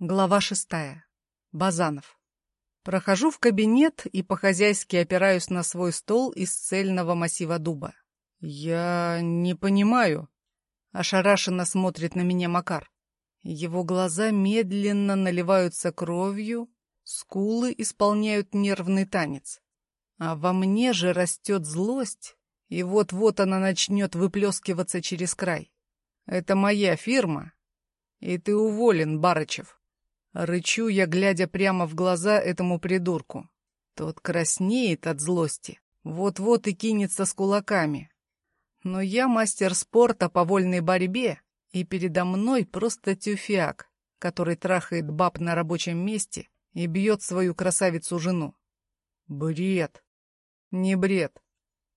Глава шестая. Базанов. Прохожу в кабинет и по-хозяйски опираюсь на свой стол из цельного массива дуба. «Я не понимаю», — ошарашенно смотрит на меня Макар. Его глаза медленно наливаются кровью, скулы исполняют нервный танец. А во мне же растет злость, и вот-вот она начнет выплескиваться через край. Это моя фирма, и ты уволен, Барычев. Рычу я, глядя прямо в глаза этому придурку. Тот краснеет от злости, вот-вот и кинется с кулаками. Но я мастер спорта по вольной борьбе, и передо мной просто тюфяк, который трахает баб на рабочем месте и бьет свою красавицу-жену. Бред. Не бред.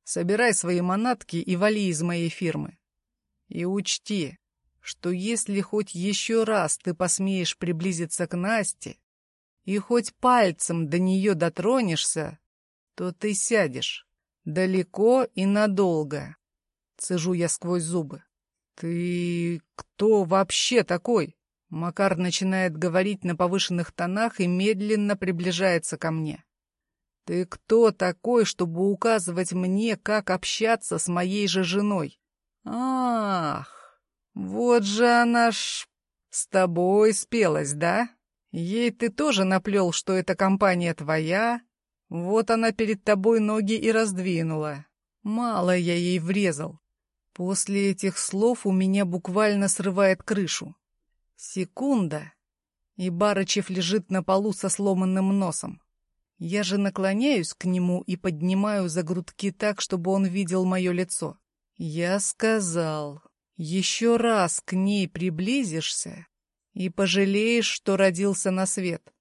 Собирай свои манатки и вали из моей фирмы. И учти, что если хоть еще раз ты посмеешь приблизиться к Насте и хоть пальцем до нее дотронешься, то ты сядешь далеко и надолго. Цежу я сквозь зубы. Ты кто вообще такой? Макар начинает говорить на повышенных тонах и медленно приближается ко мне. Ты кто такой, чтобы указывать мне, как общаться с моей же женой? Ах! Вот же она ж с тобой спелась, да? Ей ты тоже наплел, что эта компания твоя. Вот она перед тобой ноги и раздвинула. Мало я ей врезал. После этих слов у меня буквально срывает крышу. Секунда, и Барычев лежит на полу со сломанным носом. Я же наклоняюсь к нему и поднимаю за грудки так, чтобы он видел мое лицо. Я сказал, еще раз к ней приблизишься и пожалеешь, что родился на свет.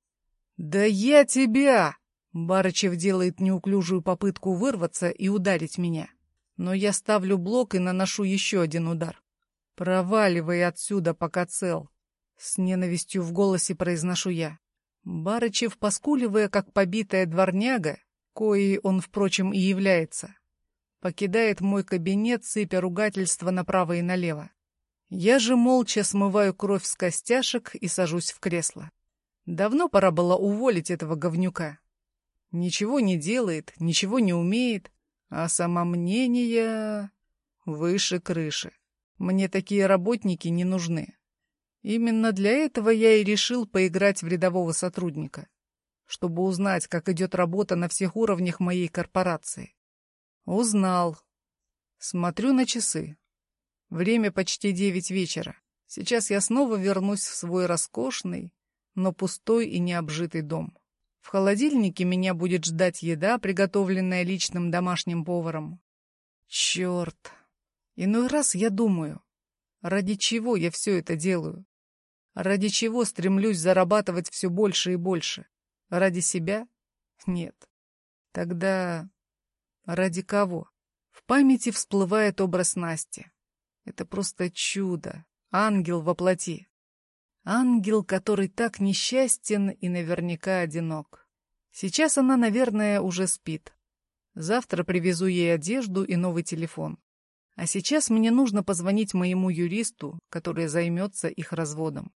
«Да я тебя!» Барычев делает неуклюжую попытку вырваться и ударить меня. Но я ставлю блок и наношу еще один удар. «Проваливай отсюда, пока цел!» С ненавистью в голосе произношу я. Барычев, поскуливая, как побитая дворняга, коей он, впрочем, и является, покидает мой кабинет, сыпя ругательства направо и налево. Я же молча смываю кровь с костяшек и сажусь в кресло. Давно пора было уволить этого говнюка. Ничего не делает, ничего не умеет, а самомнение выше крыши. Мне такие работники не нужны. Именно для этого я и решил поиграть в рядового сотрудника, чтобы узнать, как идет работа на всех уровнях моей корпорации. Узнал. Смотрю на часы. Время почти девять вечера. Сейчас я снова вернусь в свой роскошный, но пустой и необжитый дом. В холодильнике меня будет ждать еда, приготовленная личным домашним поваром. Черт! Иной раз я думаю, ради чего я все это делаю? Ради чего стремлюсь зарабатывать все больше и больше? Ради себя? Нет. Тогда Ради кого? В памяти всплывает образ Насти. Это просто чудо. Ангел во плоти. Ангел, который так несчастен и наверняка одинок. Сейчас она, наверное, уже спит. Завтра привезу ей одежду и новый телефон. А сейчас мне нужно позвонить моему юристу, который займется их разводом.